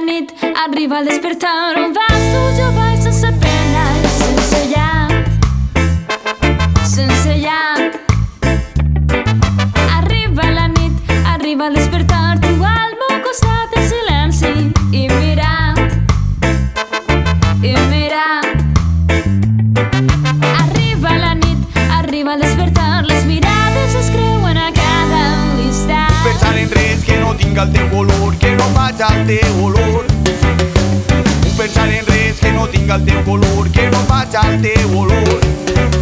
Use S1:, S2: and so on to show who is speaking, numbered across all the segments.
S1: nit arriva al despertar
S2: un vasto giovane senza sapere tinga el teu color, que no faig el teu olor. Un pensar en res que no tinga el teu color, que no faig el teu olor.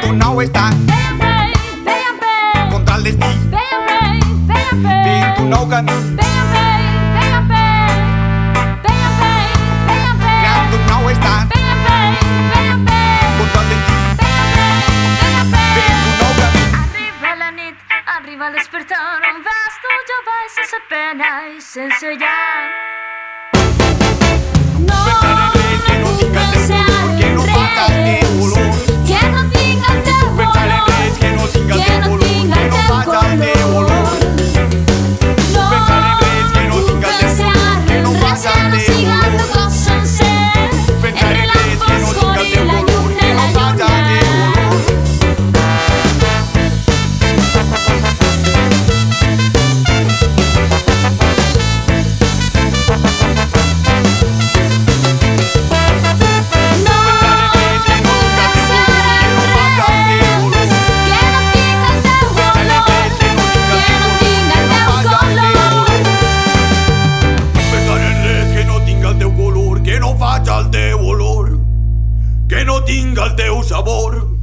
S2: tú no
S1: estás.
S2: Contra el
S1: destino. No
S2: ganas. Tú no estás. Contra
S1: el
S2: destino.
S1: Arriba
S2: al
S1: despertar,
S2: un
S1: vasto
S2: già
S1: vai
S2: senza pena e
S1: senza
S2: llanto.
S1: No, no, no, no,
S2: no, no,
S1: no,
S2: no,
S1: no,
S2: no, favor.